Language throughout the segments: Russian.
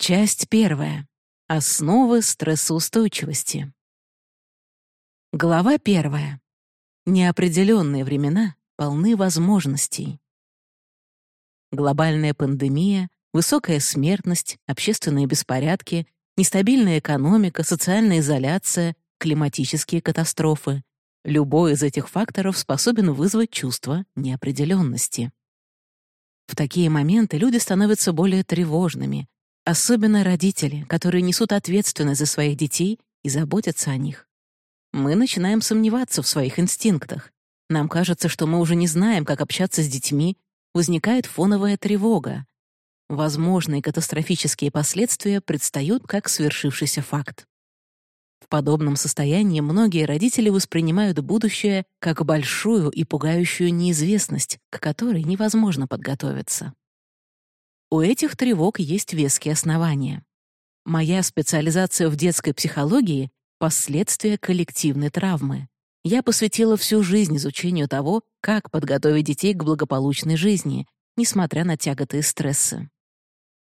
Часть первая. Основы стрессоустойчивости. Глава первая. Неопределенные времена полны возможностей. Глобальная пандемия, высокая смертность, общественные беспорядки, нестабильная экономика, социальная изоляция, климатические катастрофы. Любой из этих факторов способен вызвать чувство неопределенности. В такие моменты люди становятся более тревожными, Особенно родители, которые несут ответственность за своих детей и заботятся о них. Мы начинаем сомневаться в своих инстинктах. Нам кажется, что мы уже не знаем, как общаться с детьми, возникает фоновая тревога. Возможные катастрофические последствия предстают как свершившийся факт. В подобном состоянии многие родители воспринимают будущее как большую и пугающую неизвестность, к которой невозможно подготовиться. У этих тревог есть веские основания. Моя специализация в детской психологии — последствия коллективной травмы. Я посвятила всю жизнь изучению того, как подготовить детей к благополучной жизни, несмотря на тяготы и стрессы.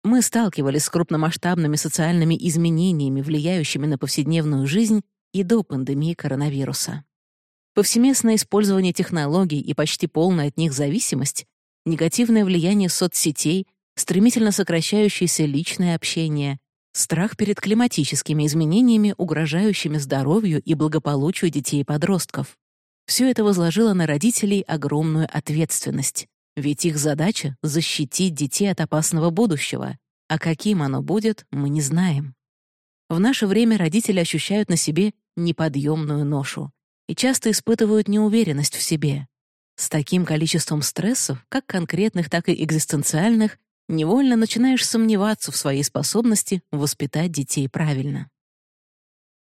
Мы сталкивались с крупномасштабными социальными изменениями, влияющими на повседневную жизнь и до пандемии коронавируса. Повсеместное использование технологий и почти полная от них зависимость, негативное влияние соцсетей, стремительно сокращающееся личное общение, страх перед климатическими изменениями, угрожающими здоровью и благополучию детей и подростков. Все это возложило на родителей огромную ответственность, ведь их задача — защитить детей от опасного будущего, а каким оно будет, мы не знаем. В наше время родители ощущают на себе неподъемную ношу и часто испытывают неуверенность в себе. С таким количеством стрессов, как конкретных, так и экзистенциальных, невольно начинаешь сомневаться в своей способности воспитать детей правильно.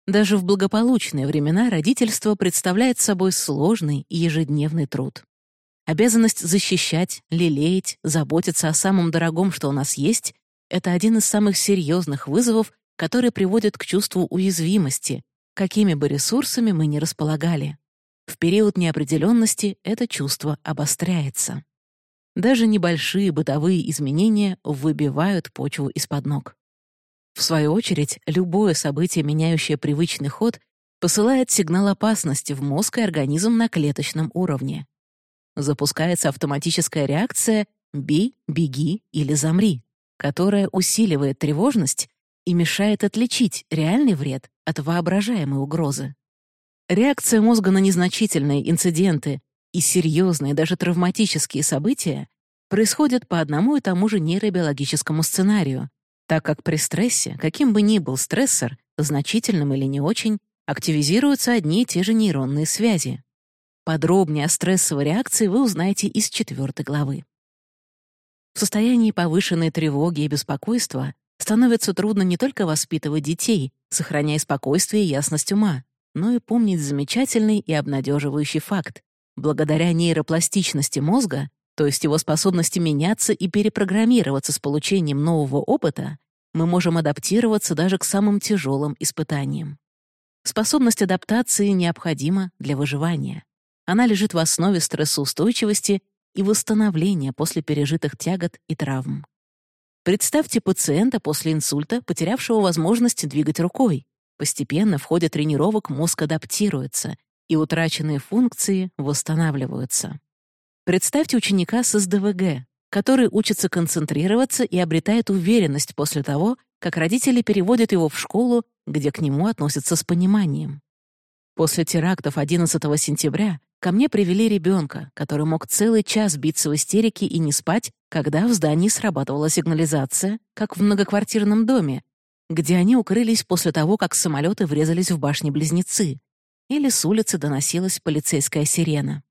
Даже в благополучные времена родительство представляет собой сложный и ежедневный труд. Обязанность защищать, лелеять, заботиться о самом дорогом, что у нас есть, это один из самых серьезных вызовов, который приводит к чувству уязвимости, какими бы ресурсами мы ни располагали. В период неопределенности это чувство обостряется. Даже небольшие бытовые изменения выбивают почву из-под ног. В свою очередь, любое событие, меняющее привычный ход, посылает сигнал опасности в мозг и организм на клеточном уровне. Запускается автоматическая реакция «бей», «беги» или «замри», которая усиливает тревожность и мешает отличить реальный вред от воображаемой угрозы. Реакция мозга на незначительные инциденты и серьезные, даже травматические события происходят по одному и тому же нейробиологическому сценарию, так как при стрессе, каким бы ни был стрессор, значительным или не очень, активизируются одни и те же нейронные связи. Подробнее о стрессовой реакции вы узнаете из четвертой главы. В состоянии повышенной тревоги и беспокойства становится трудно не только воспитывать детей, сохраняя спокойствие и ясность ума, но и помнить замечательный и обнадеживающий факт. Благодаря нейропластичности мозга, то есть его способности меняться и перепрограммироваться с получением нового опыта, мы можем адаптироваться даже к самым тяжелым испытаниям. Способность адаптации необходима для выживания. Она лежит в основе стрессоустойчивости и восстановления после пережитых тягот и травм. Представьте пациента после инсульта, потерявшего возможность двигать рукой. Постепенно в ходе тренировок мозг адаптируется, и утраченные функции восстанавливаются. Представьте ученика с СДВГ, который учится концентрироваться и обретает уверенность после того, как родители переводят его в школу, где к нему относятся с пониманием. После терактов 11 сентября ко мне привели ребенка, который мог целый час биться в истерике и не спать, когда в здании срабатывала сигнализация, как в многоквартирном доме, где они укрылись после того, как самолеты врезались в башни-близнецы, или с улицы доносилась полицейская сирена.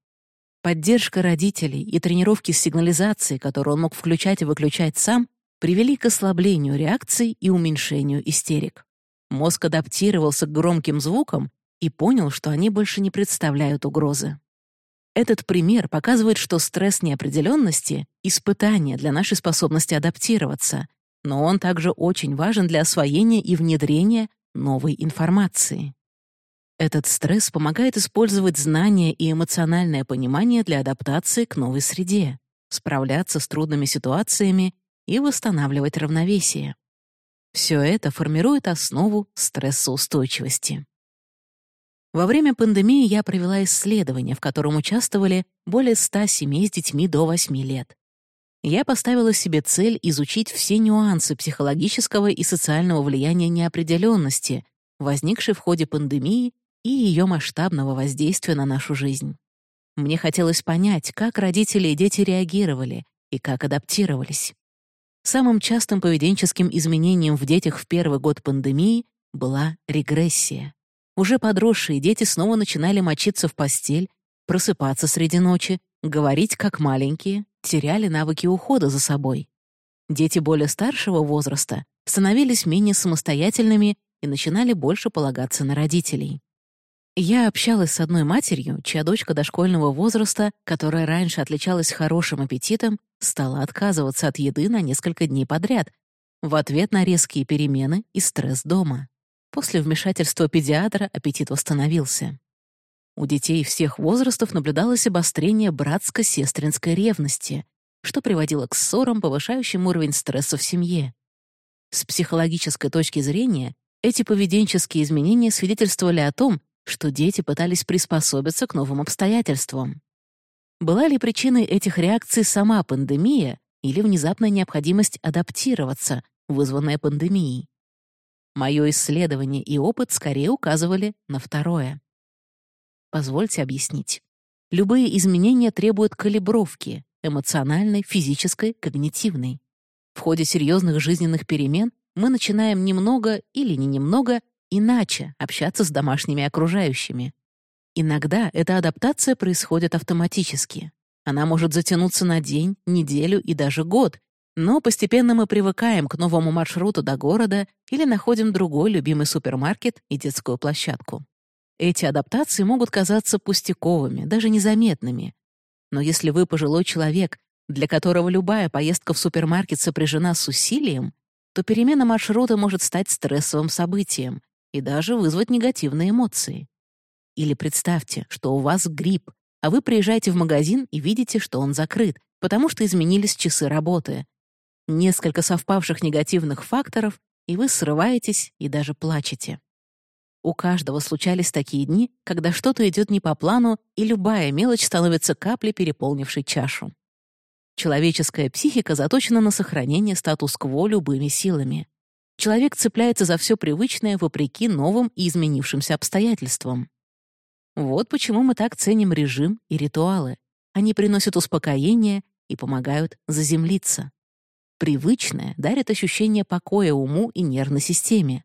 Поддержка родителей и тренировки с сигнализацией, которую он мог включать и выключать сам, привели к ослаблению реакций и уменьшению истерик. Мозг адаптировался к громким звукам и понял, что они больше не представляют угрозы. Этот пример показывает, что стресс неопределенности — испытание для нашей способности адаптироваться, но он также очень важен для освоения и внедрения новой информации. Этот стресс помогает использовать знания и эмоциональное понимание для адаптации к новой среде, справляться с трудными ситуациями и восстанавливать равновесие. Все это формирует основу стрессоустойчивости. Во время пандемии я провела исследование, в котором участвовали более 100 семей с детьми до 8 лет. Я поставила себе цель изучить все нюансы психологического и социального влияния неопределенности, возникшей в ходе пандемии и ее масштабного воздействия на нашу жизнь. Мне хотелось понять, как родители и дети реагировали и как адаптировались. Самым частым поведенческим изменением в детях в первый год пандемии была регрессия. Уже подросшие дети снова начинали мочиться в постель, просыпаться среди ночи, говорить как маленькие, теряли навыки ухода за собой. Дети более старшего возраста становились менее самостоятельными и начинали больше полагаться на родителей. Я общалась с одной матерью, чья дочка дошкольного возраста, которая раньше отличалась хорошим аппетитом, стала отказываться от еды на несколько дней подряд в ответ на резкие перемены и стресс дома. После вмешательства педиатра аппетит восстановился. У детей всех возрастов наблюдалось обострение братско-сестринской ревности, что приводило к ссорам, повышающим уровень стресса в семье. С психологической точки зрения эти поведенческие изменения свидетельствовали о том, что дети пытались приспособиться к новым обстоятельствам. Была ли причиной этих реакций сама пандемия или внезапная необходимость адаптироваться, вызванная пандемией? Мое исследование и опыт скорее указывали на второе. Позвольте объяснить. Любые изменения требуют калибровки — эмоциональной, физической, когнитивной. В ходе серьезных жизненных перемен мы начинаем немного или не немного иначе общаться с домашними окружающими. Иногда эта адаптация происходит автоматически. Она может затянуться на день, неделю и даже год, но постепенно мы привыкаем к новому маршруту до города или находим другой любимый супермаркет и детскую площадку. Эти адаптации могут казаться пустяковыми, даже незаметными. Но если вы пожилой человек, для которого любая поездка в супермаркет сопряжена с усилием, то перемена маршрута может стать стрессовым событием, и даже вызвать негативные эмоции. Или представьте, что у вас грипп, а вы приезжаете в магазин и видите, что он закрыт, потому что изменились часы работы. Несколько совпавших негативных факторов, и вы срываетесь и даже плачете. У каждого случались такие дни, когда что-то идет не по плану, и любая мелочь становится каплей, переполнившей чашу. Человеческая психика заточена на сохранение статус-кво любыми силами человек цепляется за все привычное вопреки новым и изменившимся обстоятельствам. Вот почему мы так ценим режим и ритуалы. Они приносят успокоение и помогают заземлиться. Привычное дарит ощущение покоя уму и нервной системе.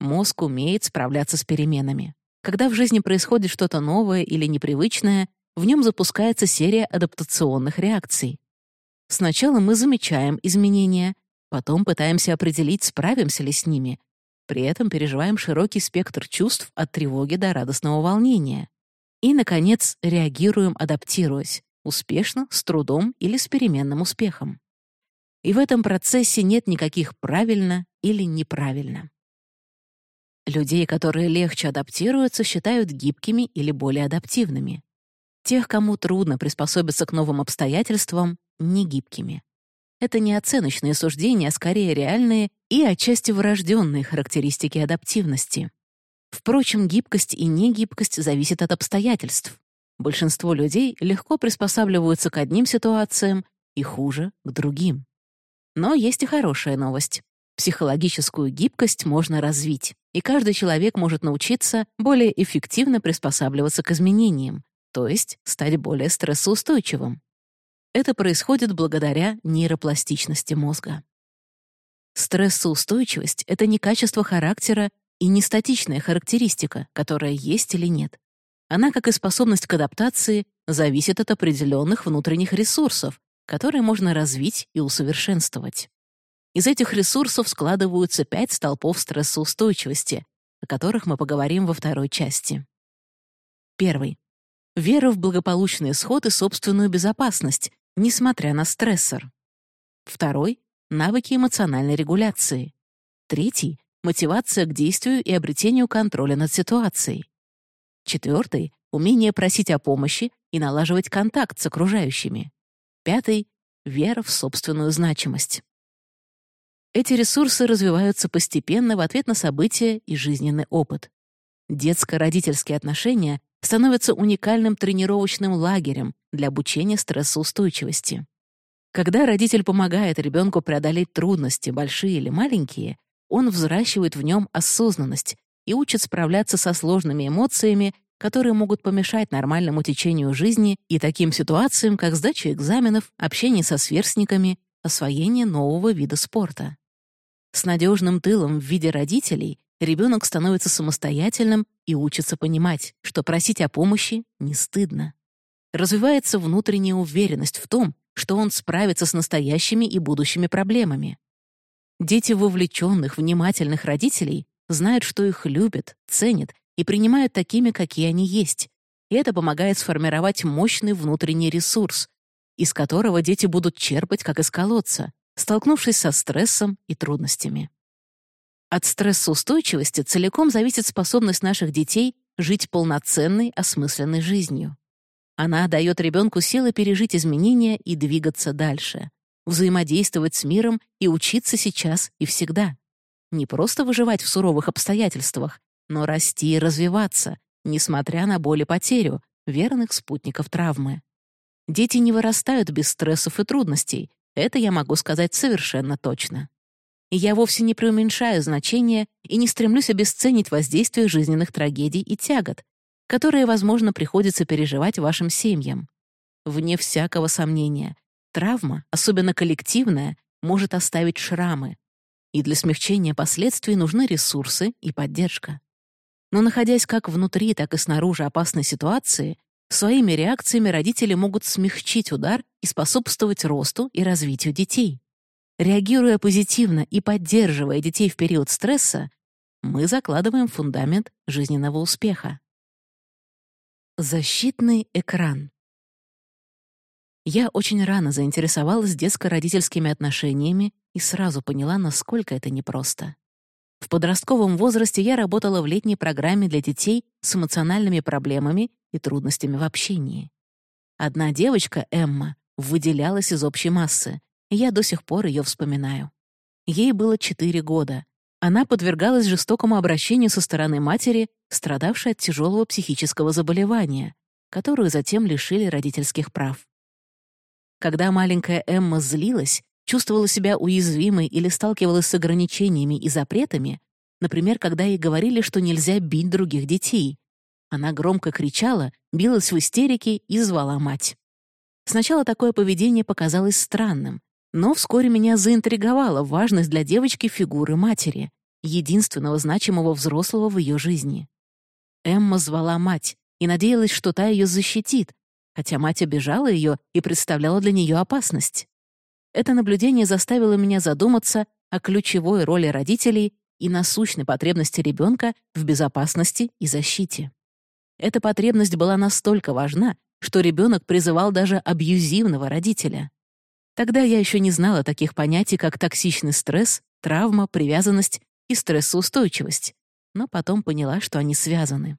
Мозг умеет справляться с переменами. Когда в жизни происходит что-то новое или непривычное, в нем запускается серия адаптационных реакций. Сначала мы замечаем изменения, Потом пытаемся определить, справимся ли с ними. При этом переживаем широкий спектр чувств от тревоги до радостного волнения. И, наконец, реагируем, адаптируясь, успешно, с трудом или с переменным успехом. И в этом процессе нет никаких правильно или неправильно. Людей, которые легче адаптируются, считают гибкими или более адаптивными. Тех, кому трудно приспособиться к новым обстоятельствам, — негибкими. Это не оценочные суждения, а скорее реальные и отчасти врожденные характеристики адаптивности. Впрочем, гибкость и негибкость зависят от обстоятельств. Большинство людей легко приспосабливаются к одним ситуациям и хуже — к другим. Но есть и хорошая новость. Психологическую гибкость можно развить, и каждый человек может научиться более эффективно приспосабливаться к изменениям, то есть стать более стрессоустойчивым. Это происходит благодаря нейропластичности мозга. Стрессоустойчивость — это не качество характера и не статичная характеристика, которая есть или нет. Она, как и способность к адаптации, зависит от определенных внутренних ресурсов, которые можно развить и усовершенствовать. Из этих ресурсов складываются пять столпов стрессоустойчивости, о которых мы поговорим во второй части. Первый. Вера в благополучный исход и собственную безопасность, несмотря на стрессор. Второй — навыки эмоциональной регуляции. Третий — мотивация к действию и обретению контроля над ситуацией. Четвертый — умение просить о помощи и налаживать контакт с окружающими. Пятый — вера в собственную значимость. Эти ресурсы развиваются постепенно в ответ на события и жизненный опыт. Детско-родительские отношения становятся уникальным тренировочным лагерем для обучения стрессоустойчивости. Когда родитель помогает ребенку преодолеть трудности, большие или маленькие, он взращивает в нем осознанность и учит справляться со сложными эмоциями, которые могут помешать нормальному течению жизни и таким ситуациям, как сдача экзаменов, общение со сверстниками, освоение нового вида спорта. С надежным тылом в виде родителей ребенок становится самостоятельным и учится понимать, что просить о помощи не стыдно. Развивается внутренняя уверенность в том, что он справится с настоящими и будущими проблемами. Дети вовлеченных, внимательных родителей знают, что их любят, ценят и принимают такими, какие они есть, и это помогает сформировать мощный внутренний ресурс, из которого дети будут черпать, как из колодца, столкнувшись со стрессом и трудностями. От стрессоустойчивости целиком зависит способность наших детей жить полноценной, осмысленной жизнью. Она дает ребенку силы пережить изменения и двигаться дальше, взаимодействовать с миром и учиться сейчас и всегда. Не просто выживать в суровых обстоятельствах, но расти и развиваться, несмотря на боль и потерю, верных спутников травмы. Дети не вырастают без стрессов и трудностей, это я могу сказать совершенно точно. И я вовсе не преуменьшаю значение и не стремлюсь обесценить воздействие жизненных трагедий и тягот, которые, возможно, приходится переживать вашим семьям. Вне всякого сомнения, травма, особенно коллективная, может оставить шрамы, и для смягчения последствий нужны ресурсы и поддержка. Но находясь как внутри, так и снаружи опасной ситуации, Своими реакциями родители могут смягчить удар и способствовать росту и развитию детей. Реагируя позитивно и поддерживая детей в период стресса, мы закладываем фундамент жизненного успеха. Защитный экран. Я очень рано заинтересовалась детско-родительскими отношениями и сразу поняла, насколько это непросто. В подростковом возрасте я работала в летней программе для детей с эмоциональными проблемами и трудностями в общении. Одна девочка, Эмма, выделялась из общей массы, я до сих пор ее вспоминаю. Ей было 4 года. Она подвергалась жестокому обращению со стороны матери, страдавшей от тяжелого психического заболевания, которую затем лишили родительских прав. Когда маленькая Эмма злилась, чувствовала себя уязвимой или сталкивалась с ограничениями и запретами, например, когда ей говорили, что нельзя бить других детей, она громко кричала, билась в истерике и звала мать. Сначала такое поведение показалось странным, но вскоре меня заинтриговала важность для девочки фигуры матери, единственного значимого взрослого в ее жизни. Эмма звала мать и надеялась, что та ее защитит, хотя мать обижала ее и представляла для нее опасность. Это наблюдение заставило меня задуматься о ключевой роли родителей и насущной потребности ребенка в безопасности и защите. Эта потребность была настолько важна, что ребенок призывал даже абьюзивного родителя. Тогда я еще не знала таких понятий, как токсичный стресс, травма, привязанность и стрессоустойчивость, но потом поняла, что они связаны.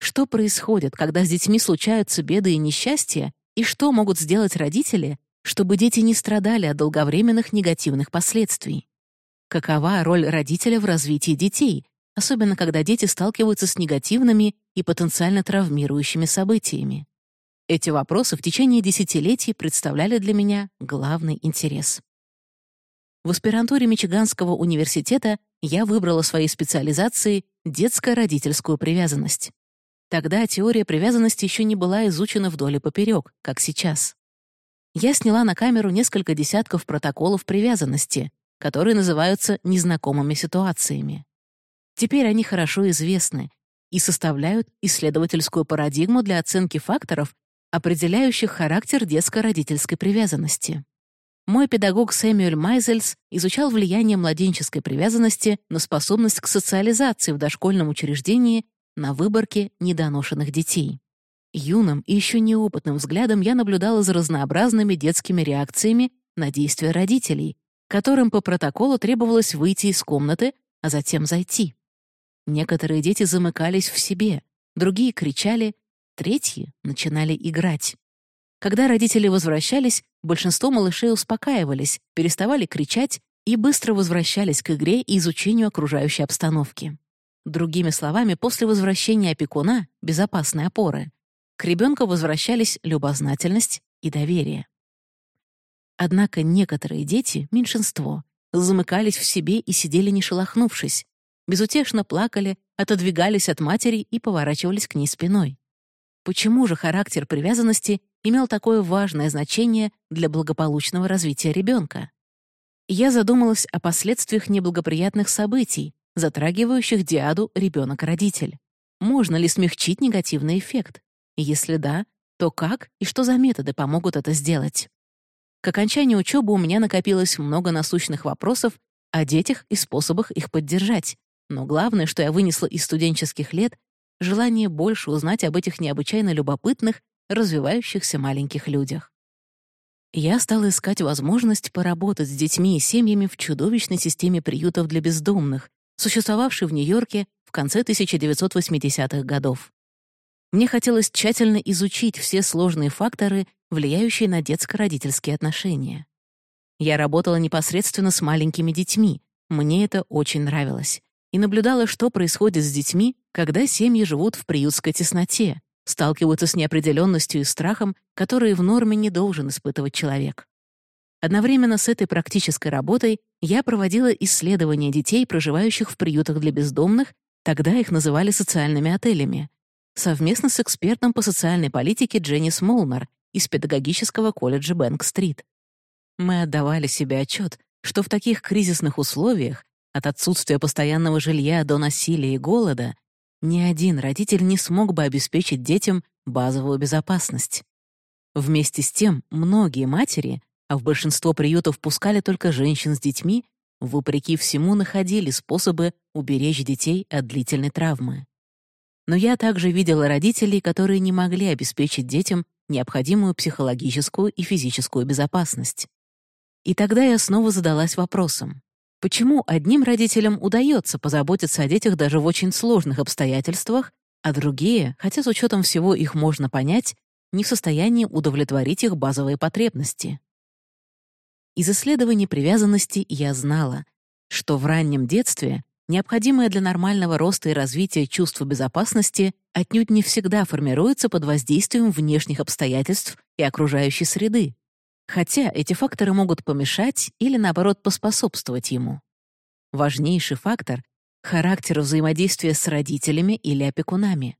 Что происходит, когда с детьми случаются беды и несчастья, и что могут сделать родители, чтобы дети не страдали от долговременных негативных последствий? Какова роль родителя в развитии детей, особенно когда дети сталкиваются с негативными и потенциально травмирующими событиями. Эти вопросы в течение десятилетий представляли для меня главный интерес. В аспирантуре Мичиганского университета я выбрала своей специализацией детско-родительскую привязанность. Тогда теория привязанности еще не была изучена вдоль и поперек, как сейчас. Я сняла на камеру несколько десятков протоколов привязанности, которые называются незнакомыми ситуациями. Теперь они хорошо известны и составляют исследовательскую парадигму для оценки факторов, определяющих характер детско-родительской привязанности. Мой педагог Сэмюэль Майзельс изучал влияние младенческой привязанности на способность к социализации в дошкольном учреждении на выборке недоношенных детей. Юным и еще неопытным взглядом я наблюдала за разнообразными детскими реакциями на действия родителей, которым по протоколу требовалось выйти из комнаты, а затем зайти. Некоторые дети замыкались в себе, другие кричали, третьи начинали играть. Когда родители возвращались, большинство малышей успокаивались, переставали кричать и быстро возвращались к игре и изучению окружающей обстановки. Другими словами, после возвращения опекуна, безопасной опоры, к ребенку возвращались любознательность и доверие. Однако некоторые дети, меньшинство, замыкались в себе и сидели не шелохнувшись, безутешно плакали, отодвигались от матери и поворачивались к ней спиной. Почему же характер привязанности имел такое важное значение для благополучного развития ребенка? Я задумалась о последствиях неблагоприятных событий, затрагивающих диаду ребенок-родитель. Можно ли смягчить негативный эффект? Если да, то как и что за методы помогут это сделать? К окончанию учебы у меня накопилось много насущных вопросов о детях и способах их поддержать. Но главное, что я вынесла из студенческих лет — желание больше узнать об этих необычайно любопытных, развивающихся маленьких людях. Я стала искать возможность поработать с детьми и семьями в чудовищной системе приютов для бездомных, существовавшей в Нью-Йорке в конце 1980-х годов. Мне хотелось тщательно изучить все сложные факторы, влияющие на детско-родительские отношения. Я работала непосредственно с маленькими детьми, мне это очень нравилось, и наблюдала, что происходит с детьми, когда семьи живут в приютской тесноте, сталкиваются с неопределенностью и страхом, которые в норме не должен испытывать человек. Одновременно с этой практической работой я проводила исследования детей, проживающих в приютах для бездомных, тогда их называли социальными отелями, совместно с экспертом по социальной политике Дженнис Молнер из педагогического колледжа Бэнк-стрит. Мы отдавали себе отчет, что в таких кризисных условиях, от отсутствия постоянного жилья до насилия и голода, ни один родитель не смог бы обеспечить детям базовую безопасность. Вместе с тем, многие матери, а в большинство приютов пускали только женщин с детьми, вопреки всему находили способы уберечь детей от длительной травмы. Но я также видела родителей, которые не могли обеспечить детям необходимую психологическую и физическую безопасность. И тогда я снова задалась вопросом, почему одним родителям удается позаботиться о детях даже в очень сложных обстоятельствах, а другие, хотя с учетом всего их можно понять, не в состоянии удовлетворить их базовые потребности. Из исследований привязанности я знала, что в раннем детстве необходимое для нормального роста и развития чувство безопасности отнюдь не всегда формируется под воздействием внешних обстоятельств и окружающей среды, хотя эти факторы могут помешать или, наоборот, поспособствовать ему. Важнейший фактор — характер взаимодействия с родителями или опекунами.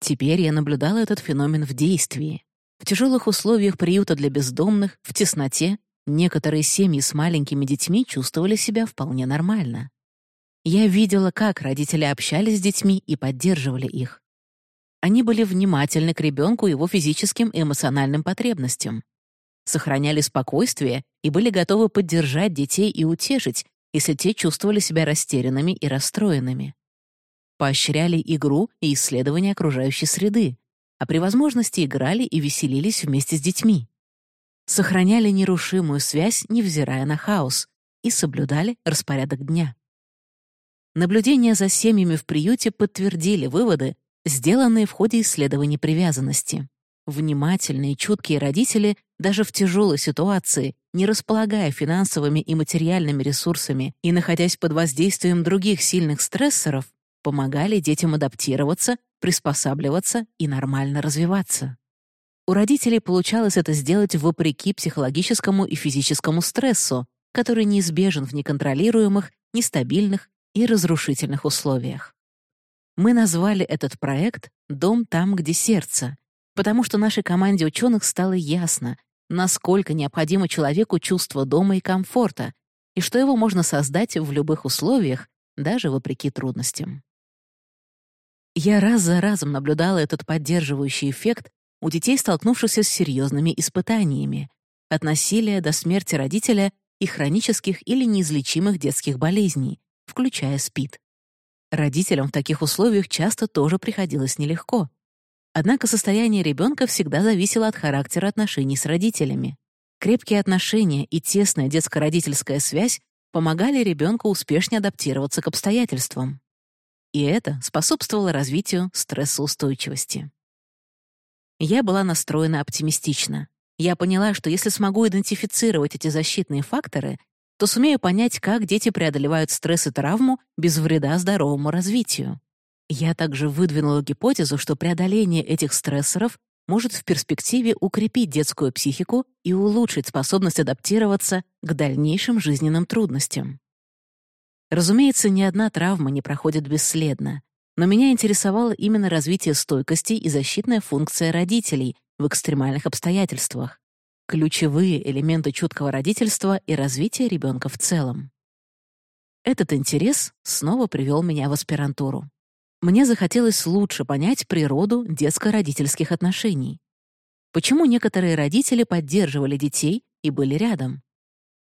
Теперь я наблюдала этот феномен в действии. В тяжелых условиях приюта для бездомных, в тесноте, некоторые семьи с маленькими детьми чувствовали себя вполне нормально. Я видела, как родители общались с детьми и поддерживали их. Они были внимательны к ребенку и его физическим и эмоциональным потребностям. Сохраняли спокойствие и были готовы поддержать детей и утешить, если те чувствовали себя растерянными и расстроенными. Поощряли игру и исследование окружающей среды, а при возможности играли и веселились вместе с детьми. Сохраняли нерушимую связь, невзирая на хаос, и соблюдали распорядок дня. Наблюдения за семьями в приюте подтвердили выводы, сделанные в ходе исследований привязанности. Внимательные, чуткие родители даже в тяжелой ситуации, не располагая финансовыми и материальными ресурсами и находясь под воздействием других сильных стрессоров, помогали детям адаптироваться, приспосабливаться и нормально развиваться. У родителей получалось это сделать вопреки психологическому и физическому стрессу, который неизбежен в неконтролируемых, нестабильных и разрушительных условиях. Мы назвали этот проект «Дом там, где сердце», потому что нашей команде ученых стало ясно, насколько необходимо человеку чувство дома и комфорта, и что его можно создать в любых условиях, даже вопреки трудностям. Я раз за разом наблюдала этот поддерживающий эффект у детей, столкнувшихся с серьезными испытаниями, от насилия до смерти родителя и хронических или неизлечимых детских болезней, включая СПИД. Родителям в таких условиях часто тоже приходилось нелегко. Однако состояние ребенка всегда зависело от характера отношений с родителями. Крепкие отношения и тесная детско-родительская связь помогали ребенку успешнее адаптироваться к обстоятельствам. И это способствовало развитию стрессоустойчивости. Я была настроена оптимистично. Я поняла, что если смогу идентифицировать эти защитные факторы, то сумею понять, как дети преодолевают стресс и травму без вреда здоровому развитию. Я также выдвинула гипотезу, что преодоление этих стрессоров может в перспективе укрепить детскую психику и улучшить способность адаптироваться к дальнейшим жизненным трудностям. Разумеется, ни одна травма не проходит бесследно, но меня интересовало именно развитие стойкости и защитная функция родителей в экстремальных обстоятельствах, ключевые элементы чуткого родительства и развития ребенка в целом. Этот интерес снова привел меня в аспирантуру. Мне захотелось лучше понять природу детско-родительских отношений. Почему некоторые родители поддерживали детей и были рядом?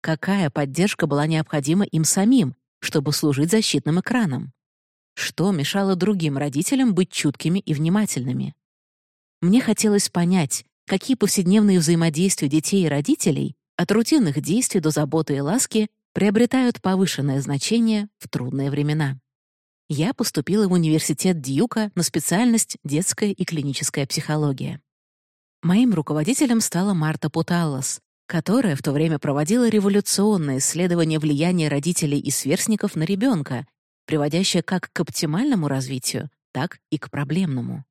Какая поддержка была необходима им самим, чтобы служить защитным экраном? Что мешало другим родителям быть чуткими и внимательными? Мне хотелось понять, какие повседневные взаимодействия детей и родителей от рутинных действий до заботы и ласки приобретают повышенное значение в трудные времена я поступила в университет Дьюка на специальность детская и клиническая психология. Моим руководителем стала Марта Путаллас, которая в то время проводила революционное исследование влияния родителей и сверстников на ребенка, приводящее как к оптимальному развитию, так и к проблемному.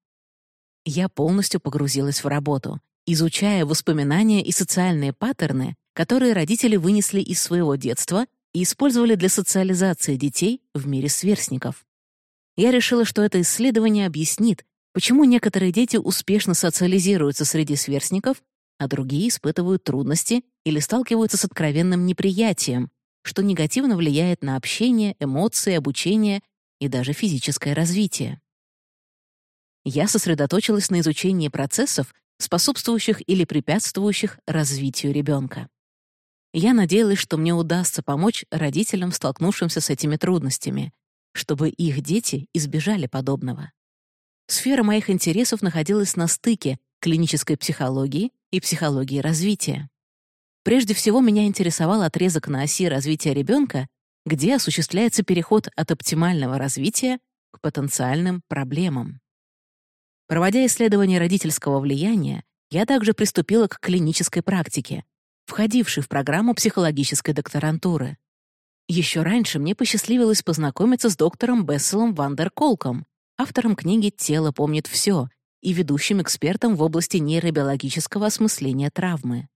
Я полностью погрузилась в работу, изучая воспоминания и социальные паттерны, которые родители вынесли из своего детства и использовали для социализации детей в мире сверстников я решила, что это исследование объяснит, почему некоторые дети успешно социализируются среди сверстников, а другие испытывают трудности или сталкиваются с откровенным неприятием, что негативно влияет на общение, эмоции, обучение и даже физическое развитие. Я сосредоточилась на изучении процессов, способствующих или препятствующих развитию ребенка. Я надеялась, что мне удастся помочь родителям, столкнувшимся с этими трудностями, чтобы их дети избежали подобного. Сфера моих интересов находилась на стыке клинической психологии и психологии развития. Прежде всего, меня интересовал отрезок на оси развития ребенка, где осуществляется переход от оптимального развития к потенциальным проблемам. Проводя исследования родительского влияния, я также приступила к клинической практике, входившей в программу психологической докторантуры. Еще раньше мне посчастливилось познакомиться с доктором Бесселом Вандерколком, автором книги «Тело помнит все» и ведущим экспертом в области нейробиологического осмысления травмы.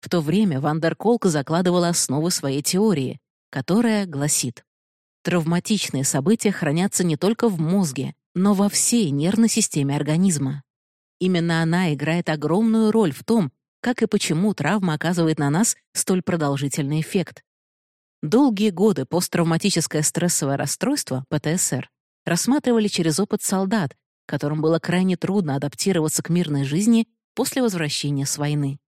В то время Вандерколк закладывал основы своей теории, которая гласит «Травматичные события хранятся не только в мозге, но во всей нервной системе организма. Именно она играет огромную роль в том, как и почему травма оказывает на нас столь продолжительный эффект. Долгие годы посттравматическое стрессовое расстройство, ПТСР, рассматривали через опыт солдат, которым было крайне трудно адаптироваться к мирной жизни после возвращения с войны.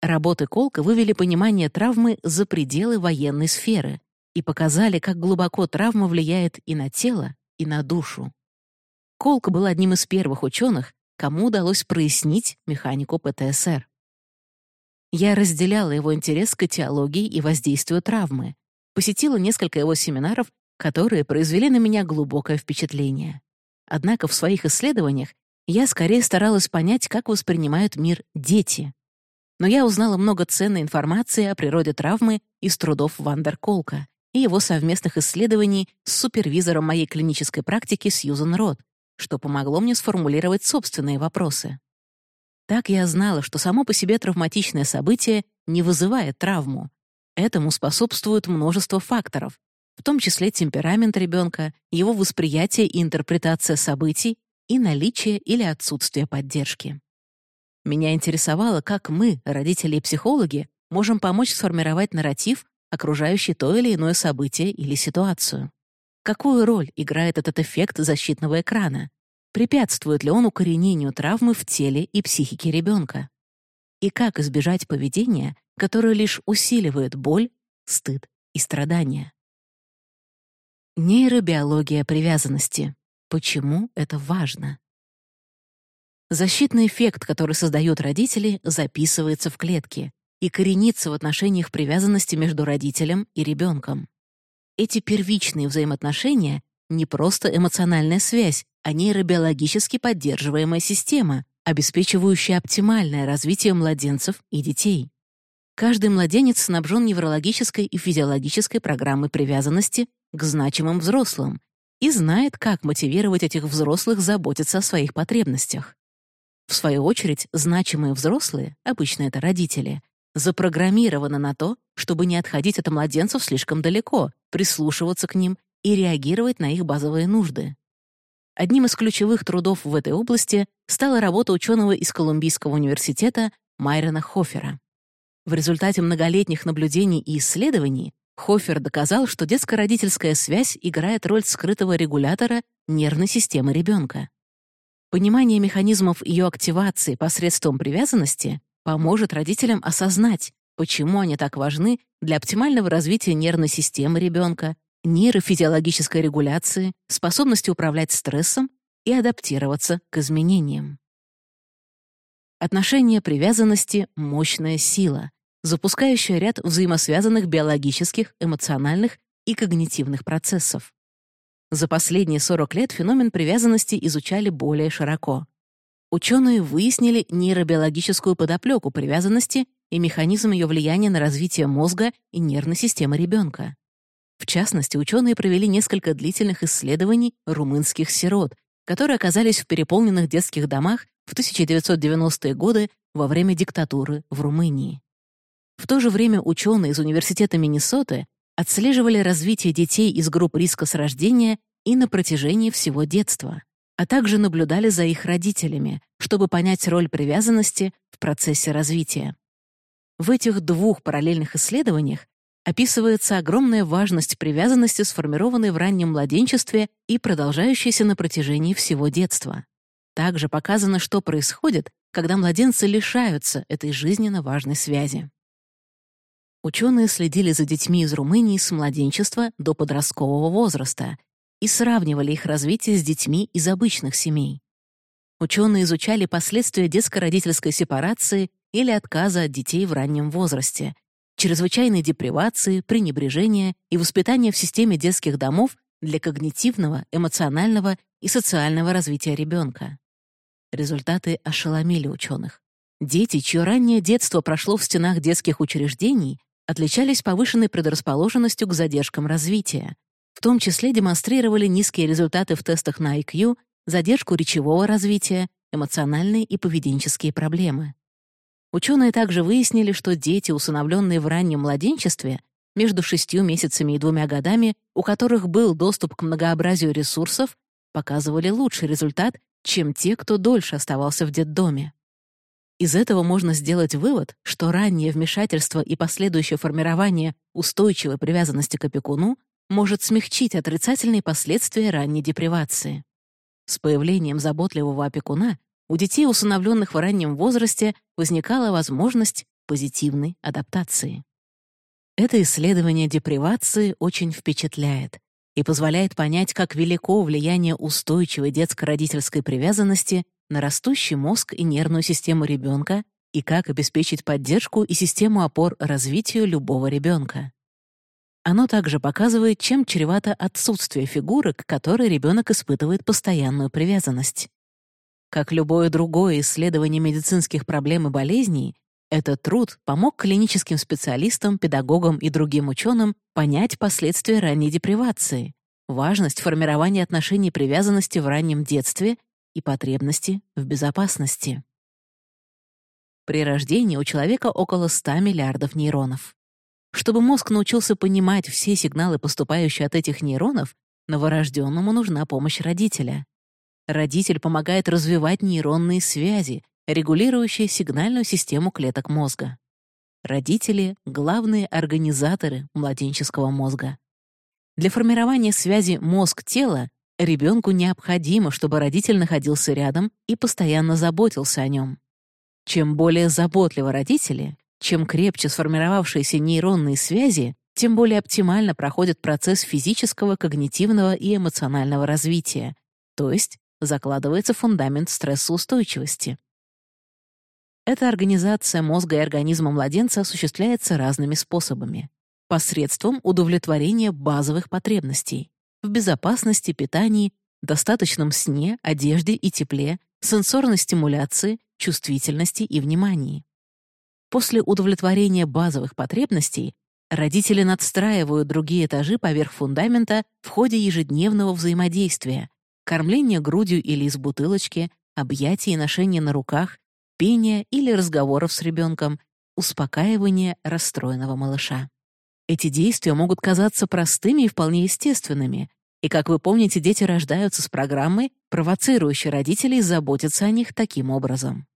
Работы Колка вывели понимание травмы за пределы военной сферы и показали, как глубоко травма влияет и на тело, и на душу. Колк был одним из первых ученых, кому удалось прояснить механику ПТСР. Я разделяла его интерес к этиологии и воздействию травмы, посетила несколько его семинаров, которые произвели на меня глубокое впечатление. Однако в своих исследованиях я скорее старалась понять, как воспринимают мир дети. Но я узнала много ценной информации о природе травмы из трудов Вандерколка и его совместных исследований с супервизором моей клинической практики Сьюзен Рот, что помогло мне сформулировать собственные вопросы. Так я знала, что само по себе травматичное событие не вызывает травму. Этому способствует множество факторов, в том числе темперамент ребенка, его восприятие и интерпретация событий и наличие или отсутствие поддержки. Меня интересовало, как мы, родители и психологи, можем помочь сформировать нарратив, окружающий то или иное событие или ситуацию. Какую роль играет этот эффект защитного экрана? Препятствует ли он укоренению травмы в теле и психике ребенка? И как избежать поведения, которое лишь усиливает боль, стыд и страдания? Нейробиология привязанности. Почему это важно? Защитный эффект, который создают родители, записывается в клетке и коренится в отношениях привязанности между родителем и ребенком. Эти первичные взаимоотношения — не просто эмоциональная связь, а нейробиологически поддерживаемая система, обеспечивающая оптимальное развитие младенцев и детей. Каждый младенец снабжен неврологической и физиологической программой привязанности к значимым взрослым и знает, как мотивировать этих взрослых заботиться о своих потребностях. В свою очередь, значимые взрослые, обычно это родители, запрограммированы на то, чтобы не отходить от младенцев слишком далеко, прислушиваться к ним и реагировать на их базовые нужды. Одним из ключевых трудов в этой области стала работа ученого из Колумбийского университета Майрона Хофера. В результате многолетних наблюдений и исследований Хофер доказал, что детско-родительская связь играет роль скрытого регулятора нервной системы ребенка. Понимание механизмов ее активации посредством привязанности поможет родителям осознать, почему они так важны для оптимального развития нервной системы ребенка, нейрофизиологической регуляции, способности управлять стрессом и адаптироваться к изменениям. Отношение привязанности — мощная сила, запускающая ряд взаимосвязанных биологических, эмоциональных и когнитивных процессов. За последние 40 лет феномен привязанности изучали более широко. Ученые выяснили нейробиологическую подоплеку привязанности и механизм ее влияния на развитие мозга и нервной системы ребенка. В частности, ученые провели несколько длительных исследований румынских сирот, которые оказались в переполненных детских домах в 1990-е годы во время диктатуры в Румынии. В то же время ученые из Университета Миннесоты отслеживали развитие детей из групп риска с рождения и на протяжении всего детства, а также наблюдали за их родителями, чтобы понять роль привязанности в процессе развития. В этих двух параллельных исследованиях описывается огромная важность привязанности, сформированной в раннем младенчестве и продолжающейся на протяжении всего детства. Также показано, что происходит, когда младенцы лишаются этой жизненно важной связи. Ученые следили за детьми из Румынии с младенчества до подросткового возраста и сравнивали их развитие с детьми из обычных семей. Ученые изучали последствия детско-родительской сепарации или отказа от детей в раннем возрасте, чрезвычайной депривации, пренебрежения и воспитания в системе детских домов для когнитивного, эмоционального и социального развития ребенка. Результаты ошеломили ученых. Дети, чье раннее детство прошло в стенах детских учреждений, отличались повышенной предрасположенностью к задержкам развития. В том числе демонстрировали низкие результаты в тестах на IQ, задержку речевого развития, эмоциональные и поведенческие проблемы. Ученые также выяснили, что дети, усыновленные в раннем младенчестве, между шестью месяцами и двумя годами, у которых был доступ к многообразию ресурсов, показывали лучший результат, чем те, кто дольше оставался в детдоме. Из этого можно сделать вывод, что раннее вмешательство и последующее формирование устойчивой привязанности к опекуну может смягчить отрицательные последствия ранней депривации. С появлением заботливого опекуна у детей, усыновленных в раннем возрасте, возникала возможность позитивной адаптации. Это исследование депривации очень впечатляет и позволяет понять, как велико влияние устойчивой детско-родительской привязанности на растущий мозг и нервную систему ребенка и как обеспечить поддержку и систему опор развитию любого ребенка. Оно также показывает, чем чревато отсутствие фигуры, к которой ребенок испытывает постоянную привязанность. Как любое другое исследование медицинских проблем и болезней, этот труд помог клиническим специалистам, педагогам и другим ученым понять последствия ранней депривации, важность формирования отношений привязанности в раннем детстве и потребности в безопасности. При рождении у человека около 100 миллиардов нейронов. Чтобы мозг научился понимать все сигналы, поступающие от этих нейронов, новорожденному нужна помощь родителя. Родитель помогает развивать нейронные связи, регулирующие сигнальную систему клеток мозга. Родители — главные организаторы младенческого мозга. Для формирования связи мозг-тело Ребенку необходимо, чтобы родитель находился рядом и постоянно заботился о нем. Чем более заботливы родители, чем крепче сформировавшиеся нейронные связи, тем более оптимально проходит процесс физического, когнитивного и эмоционального развития, то есть закладывается фундамент стрессоустойчивости. Эта организация мозга и организма младенца осуществляется разными способами. Посредством удовлетворения базовых потребностей в безопасности, питании, достаточном сне, одежде и тепле, сенсорной стимуляции, чувствительности и внимании. После удовлетворения базовых потребностей родители надстраивают другие этажи поверх фундамента в ходе ежедневного взаимодействия, кормления грудью или из бутылочки, объятий и ношения на руках, пения или разговоров с ребенком, успокаивания расстроенного малыша. Эти действия могут казаться простыми и вполне естественными, и, как вы помните, дети рождаются с программой, провоцирующей родителей заботиться о них таким образом.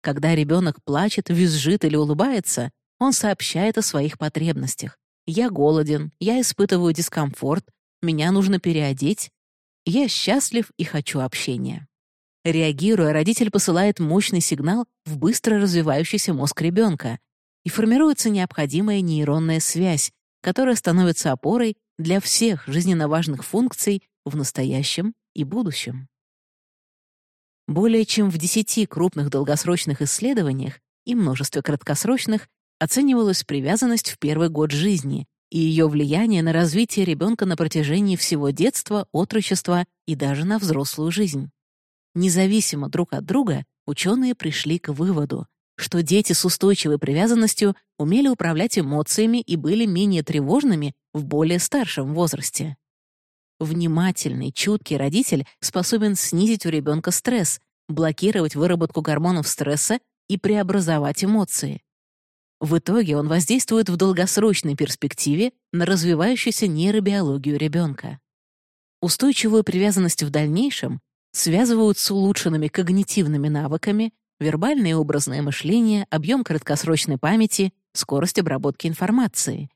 Когда ребенок плачет, визжит или улыбается, он сообщает о своих потребностях. «Я голоден, я испытываю дискомфорт, меня нужно переодеть, я счастлив и хочу общения». Реагируя, родитель посылает мощный сигнал в быстро развивающийся мозг ребенка, и формируется необходимая нейронная связь, которая становится опорой для всех жизненно важных функций в настоящем и будущем. Более чем в 10 крупных долгосрочных исследованиях и множестве краткосрочных оценивалась привязанность в первый год жизни и ее влияние на развитие ребенка на протяжении всего детства, отрочества и даже на взрослую жизнь. Независимо друг от друга, ученые пришли к выводу, что дети с устойчивой привязанностью умели управлять эмоциями и были менее тревожными в более старшем возрасте. Внимательный, чуткий родитель способен снизить у ребенка стресс, блокировать выработку гормонов стресса и преобразовать эмоции. В итоге он воздействует в долгосрочной перспективе на развивающуюся нейробиологию ребенка. Устойчивую привязанность в дальнейшем связывают с улучшенными когнитивными навыками, вербальное и образное мышление, объем краткосрочной памяти, скорость обработки информации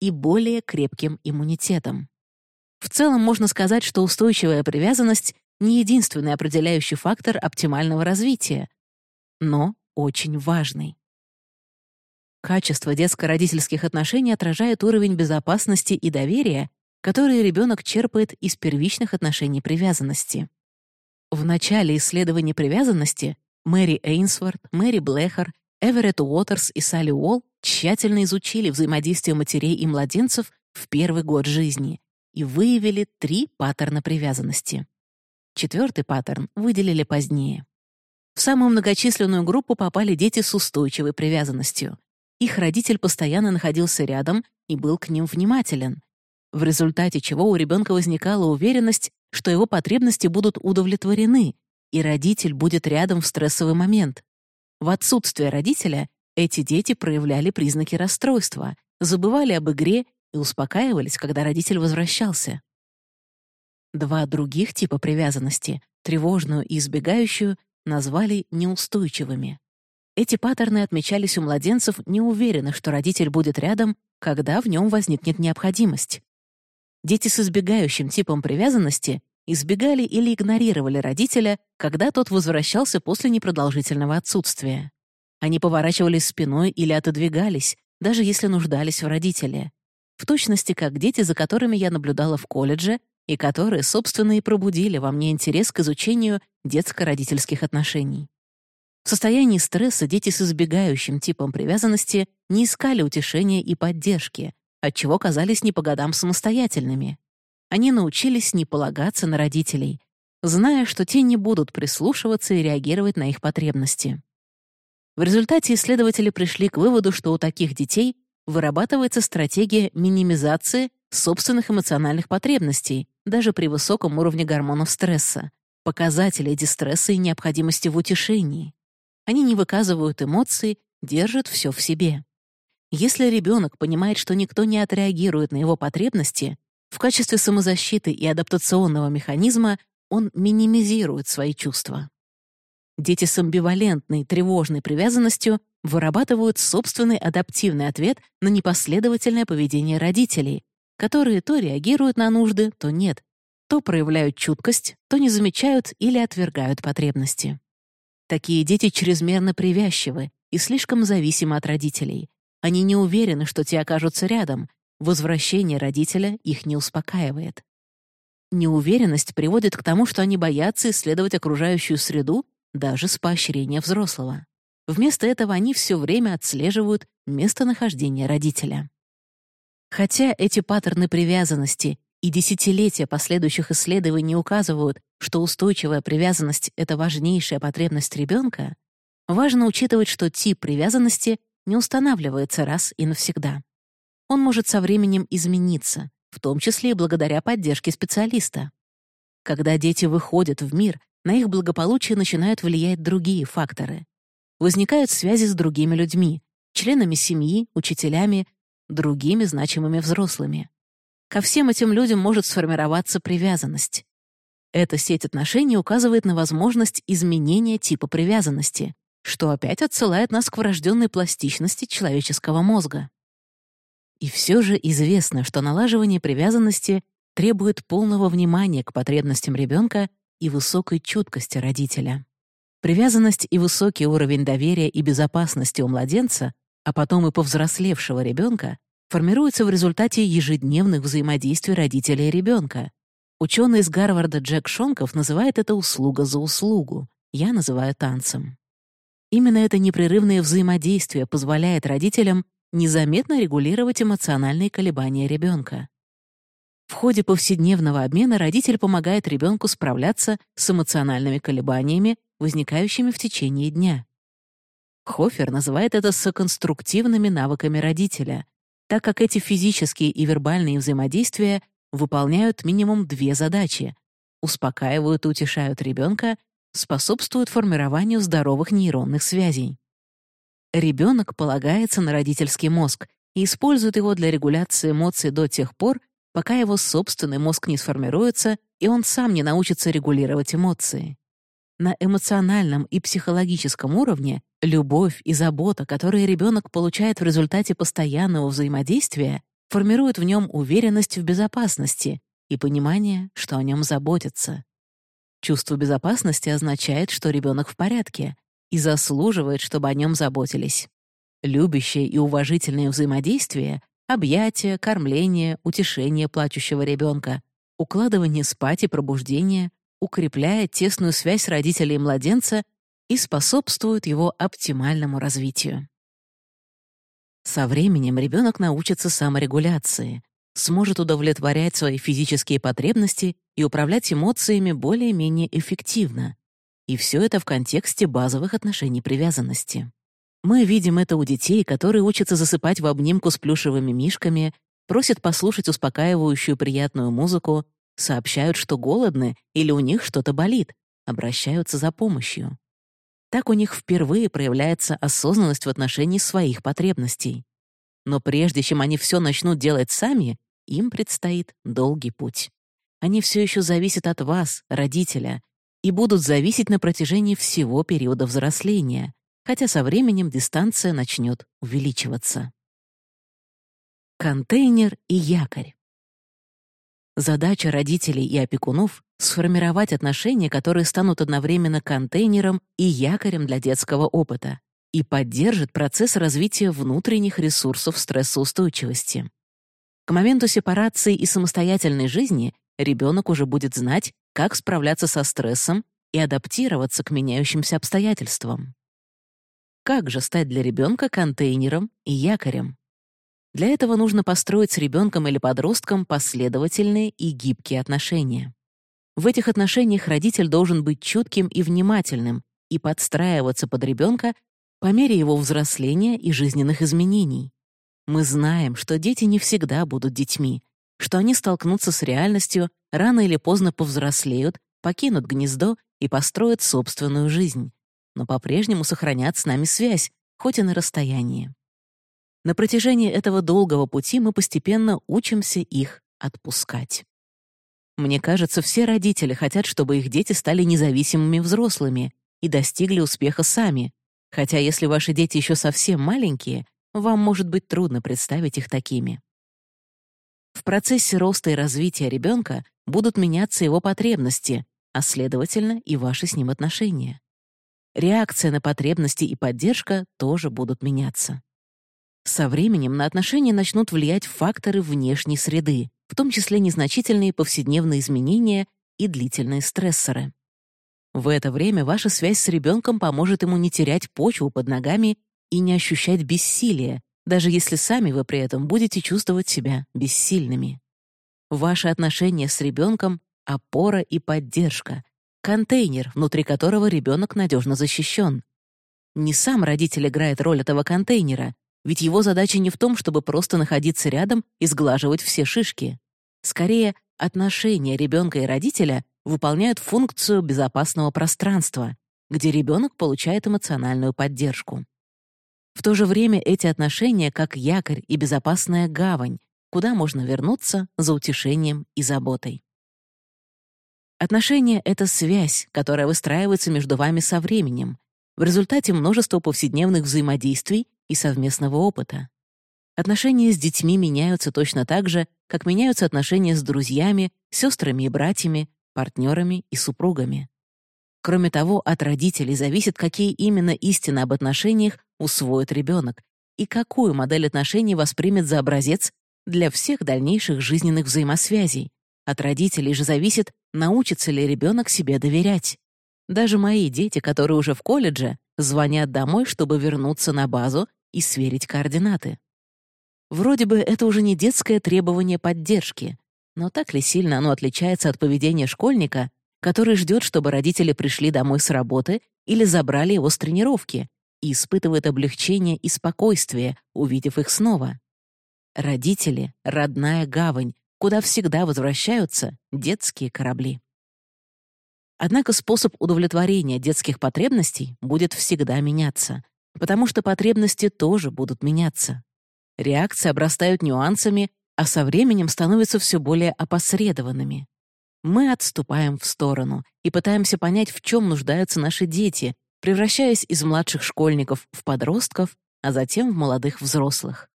и более крепким иммунитетом. В целом можно сказать, что устойчивая привязанность не единственный определяющий фактор оптимального развития, но очень важный. Качество детско-родительских отношений отражает уровень безопасности и доверия, который ребенок черпает из первичных отношений привязанности. В начале исследований привязанности Мэри Эйнсворт, Мэри Блэхер, Эверетт Уотерс и Салли Уолл тщательно изучили взаимодействие матерей и младенцев в первый год жизни и выявили три паттерна привязанности. Четвертый паттерн выделили позднее. В самую многочисленную группу попали дети с устойчивой привязанностью. Их родитель постоянно находился рядом и был к ним внимателен, в результате чего у ребенка возникала уверенность, что его потребности будут удовлетворены, и родитель будет рядом в стрессовый момент. В отсутствие родителя эти дети проявляли признаки расстройства, забывали об игре и успокаивались, когда родитель возвращался. Два других типа привязанности, тревожную и избегающую, назвали неустойчивыми. Эти паттерны отмечались у младенцев, неуверенных, что родитель будет рядом, когда в нем возникнет необходимость. Дети с избегающим типом привязанности избегали или игнорировали родителя, когда тот возвращался после непродолжительного отсутствия. Они поворачивались спиной или отодвигались, даже если нуждались в родителе. В точности как дети, за которыми я наблюдала в колледже, и которые, собственно, и пробудили во мне интерес к изучению детско-родительских отношений. В состоянии стресса дети с избегающим типом привязанности не искали утешения и поддержки, отчего казались не по годам самостоятельными. Они научились не полагаться на родителей, зная, что те не будут прислушиваться и реагировать на их потребности. В результате исследователи пришли к выводу, что у таких детей вырабатывается стратегия минимизации собственных эмоциональных потребностей, даже при высоком уровне гормонов стресса, показателей дистресса и необходимости в утешении. Они не выказывают эмоций, держат все в себе. Если ребенок понимает, что никто не отреагирует на его потребности, в качестве самозащиты и адаптационного механизма он минимизирует свои чувства. Дети с амбивалентной, тревожной привязанностью вырабатывают собственный адаптивный ответ на непоследовательное поведение родителей, которые то реагируют на нужды, то нет, то проявляют чуткость, то не замечают или отвергают потребности. Такие дети чрезмерно привязчивы и слишком зависимы от родителей. Они не уверены, что те окажутся рядом. Возвращение родителя их не успокаивает. Неуверенность приводит к тому, что они боятся исследовать окружающую среду даже с поощрения взрослого. Вместо этого они все время отслеживают местонахождение родителя. Хотя эти паттерны привязанности и десятилетия последующих исследований указывают, что устойчивая привязанность — это важнейшая потребность ребенка, важно учитывать, что тип привязанности не устанавливается раз и навсегда. Он может со временем измениться, в том числе и благодаря поддержке специалиста. Когда дети выходят в мир, на их благополучие начинают влиять другие факторы. Возникают связи с другими людьми, членами семьи, учителями, другими значимыми взрослыми. Ко всем этим людям может сформироваться привязанность. Эта сеть отношений указывает на возможность изменения типа привязанности, что опять отсылает нас к врожденной пластичности человеческого мозга. И все же известно, что налаживание привязанности требует полного внимания к потребностям ребенка и высокой чуткости родителя. Привязанность и высокий уровень доверия и безопасности у младенца, а потом и повзрослевшего ребенка, формируются в результате ежедневных взаимодействий родителя и ребенка. Ученый из Гарварда Джек Шонков называет это услуга за услугу, я называю танцем. Именно это непрерывное взаимодействие позволяет родителям незаметно регулировать эмоциональные колебания ребенка. В ходе повседневного обмена родитель помогает ребенку справляться с эмоциональными колебаниями, возникающими в течение дня. Хофер называет это соконструктивными навыками родителя, так как эти физические и вербальные взаимодействия выполняют минимум две задачи — успокаивают и утешают ребенка, способствуют формированию здоровых нейронных связей. Ребенок полагается на родительский мозг и использует его для регуляции эмоций до тех пор, пока его собственный мозг не сформируется и он сам не научится регулировать эмоции. На эмоциональном и психологическом уровне любовь и забота, которые ребенок получает в результате постоянного взаимодействия, формируют в нем уверенность в безопасности и понимание, что о нем заботятся. Чувство безопасности означает, что ребенок в порядке и заслуживает, чтобы о нем заботились. Любящее и уважительное взаимодействие объятия, кормление, утешение плачущего ребенка, укладывание спать и пробуждение укрепляет тесную связь родителей и младенца и способствует его оптимальному развитию. Со временем ребенок научится саморегуляции, сможет удовлетворять свои физические потребности и управлять эмоциями более-менее эффективно. И все это в контексте базовых отношений привязанности. Мы видим это у детей, которые учатся засыпать в обнимку с плюшевыми мишками, просят послушать успокаивающую приятную музыку, сообщают, что голодны или у них что-то болит, обращаются за помощью. Так у них впервые проявляется осознанность в отношении своих потребностей. Но прежде чем они все начнут делать сами, им предстоит долгий путь. Они все еще зависят от вас, родителя, и будут зависеть на протяжении всего периода взросления, хотя со временем дистанция начнет увеличиваться. Контейнер и якорь. Задача родителей и опекунов — сформировать отношения, которые станут одновременно контейнером и якорем для детского опыта и поддержат процесс развития внутренних ресурсов стрессоустойчивости. К моменту сепарации и самостоятельной жизни ребенок уже будет знать, как справляться со стрессом и адаптироваться к меняющимся обстоятельствам. Как же стать для ребенка контейнером и якорем? Для этого нужно построить с ребенком или подростком последовательные и гибкие отношения. В этих отношениях родитель должен быть чутким и внимательным и подстраиваться под ребенка по мере его взросления и жизненных изменений. Мы знаем, что дети не всегда будут детьми, что они столкнутся с реальностью, рано или поздно повзрослеют, покинут гнездо и построят собственную жизнь но по-прежнему сохранят с нами связь, хоть и на расстоянии. На протяжении этого долгого пути мы постепенно учимся их отпускать. Мне кажется, все родители хотят, чтобы их дети стали независимыми взрослыми и достигли успеха сами, хотя если ваши дети еще совсем маленькие, вам может быть трудно представить их такими. В процессе роста и развития ребенка будут меняться его потребности, а следовательно и ваши с ним отношения реакция на потребности и поддержка тоже будут меняться. Со временем на отношения начнут влиять факторы внешней среды, в том числе незначительные повседневные изменения и длительные стрессоры. В это время ваша связь с ребенком поможет ему не терять почву под ногами и не ощущать бессилия, даже если сами вы при этом будете чувствовать себя бессильными. Ваши отношения с ребенком — опора и поддержка, контейнер, внутри которого ребенок надежно защищен. Не сам родитель играет роль этого контейнера, ведь его задача не в том, чтобы просто находиться рядом и сглаживать все шишки. Скорее, отношения ребенка и родителя выполняют функцию безопасного пространства, где ребенок получает эмоциональную поддержку. В то же время эти отношения как якорь и безопасная гавань, куда можно вернуться за утешением и заботой. Отношения — это связь, которая выстраивается между вами со временем, в результате множества повседневных взаимодействий и совместного опыта. Отношения с детьми меняются точно так же, как меняются отношения с друзьями, сестрами и братьями, партнерами и супругами. Кроме того, от родителей зависит, какие именно истины об отношениях усвоит ребенок и какую модель отношений воспримет за образец для всех дальнейших жизненных взаимосвязей. От родителей же зависит, научится ли ребенок себе доверять. Даже мои дети, которые уже в колледже, звонят домой, чтобы вернуться на базу и сверить координаты. Вроде бы это уже не детское требование поддержки, но так ли сильно оно отличается от поведения школьника, который ждет, чтобы родители пришли домой с работы или забрали его с тренировки, и испытывает облегчение и спокойствие, увидев их снова? Родители — родная гавань, куда всегда возвращаются детские корабли. Однако способ удовлетворения детских потребностей будет всегда меняться, потому что потребности тоже будут меняться. Реакции обрастают нюансами, а со временем становятся все более опосредованными. Мы отступаем в сторону и пытаемся понять, в чем нуждаются наши дети, превращаясь из младших школьников в подростков, а затем в молодых взрослых.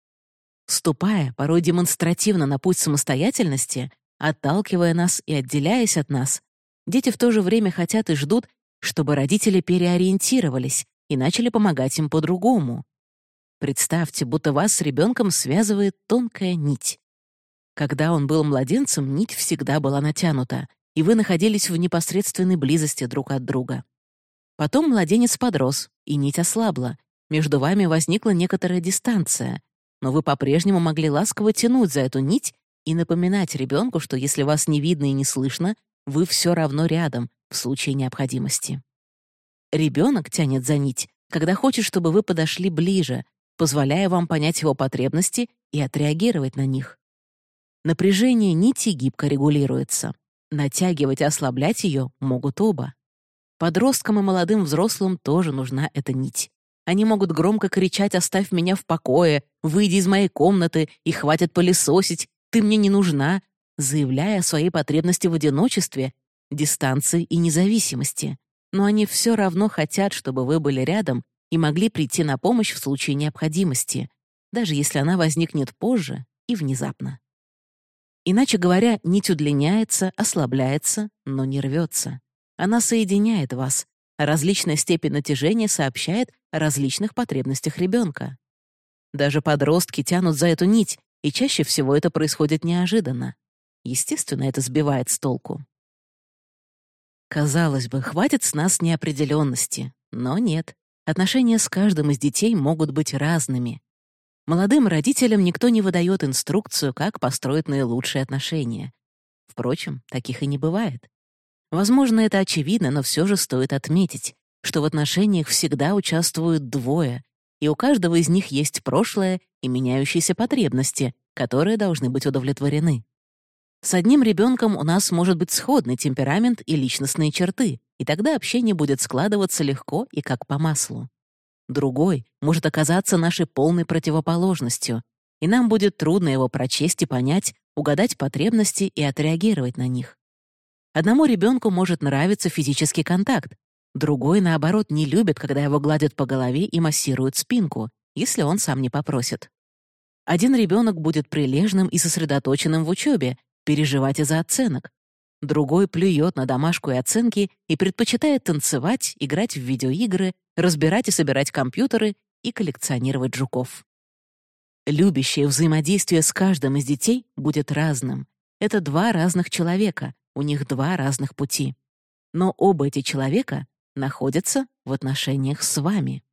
Ступая, порой демонстративно на путь самостоятельности, отталкивая нас и отделяясь от нас, дети в то же время хотят и ждут, чтобы родители переориентировались и начали помогать им по-другому, Представьте, будто вас с ребенком связывает тонкая нить. Когда он был младенцем, нить всегда была натянута, и вы находились в непосредственной близости друг от друга. Потом младенец подрос, и нить ослабла. Между вами возникла некоторая дистанция, но вы по-прежнему могли ласково тянуть за эту нить и напоминать ребенку, что если вас не видно и не слышно, вы все равно рядом в случае необходимости. Ребенок тянет за нить, когда хочет, чтобы вы подошли ближе, позволяя вам понять его потребности и отреагировать на них. Напряжение нити гибко регулируется. Натягивать и ослаблять ее могут оба. Подросткам и молодым взрослым тоже нужна эта нить. Они могут громко кричать «Оставь меня в покое», «Выйди из моей комнаты» и «Хватит пылесосить», «Ты мне не нужна», заявляя о своей потребности в одиночестве, дистанции и независимости. Но они все равно хотят, чтобы вы были рядом и могли прийти на помощь в случае необходимости, даже если она возникнет позже и внезапно. Иначе говоря, нить удлиняется, ослабляется, но не рвется. Она соединяет вас, различная степень натяжения сообщает о различных потребностях ребенка. Даже подростки тянут за эту нить, и чаще всего это происходит неожиданно. Естественно, это сбивает с толку. Казалось бы, хватит с нас неопределенности, но нет. Отношения с каждым из детей могут быть разными. Молодым родителям никто не выдает инструкцию, как построить наилучшие отношения. Впрочем, таких и не бывает. Возможно, это очевидно, но все же стоит отметить, что в отношениях всегда участвуют двое, и у каждого из них есть прошлое и меняющиеся потребности, которые должны быть удовлетворены. С одним ребенком у нас может быть сходный темперамент и личностные черты, и тогда общение будет складываться легко и как по маслу. Другой может оказаться нашей полной противоположностью, и нам будет трудно его прочесть и понять, угадать потребности и отреагировать на них. Одному ребенку может нравиться физический контакт, другой, наоборот, не любит, когда его гладят по голове и массируют спинку, если он сам не попросит. Один ребенок будет прилежным и сосредоточенным в учебе, переживать из-за оценок, Другой плюет на домашку и оценки и предпочитает танцевать, играть в видеоигры, разбирать и собирать компьютеры и коллекционировать жуков. Любящее взаимодействие с каждым из детей будет разным. Это два разных человека, у них два разных пути. Но оба эти человека находятся в отношениях с вами.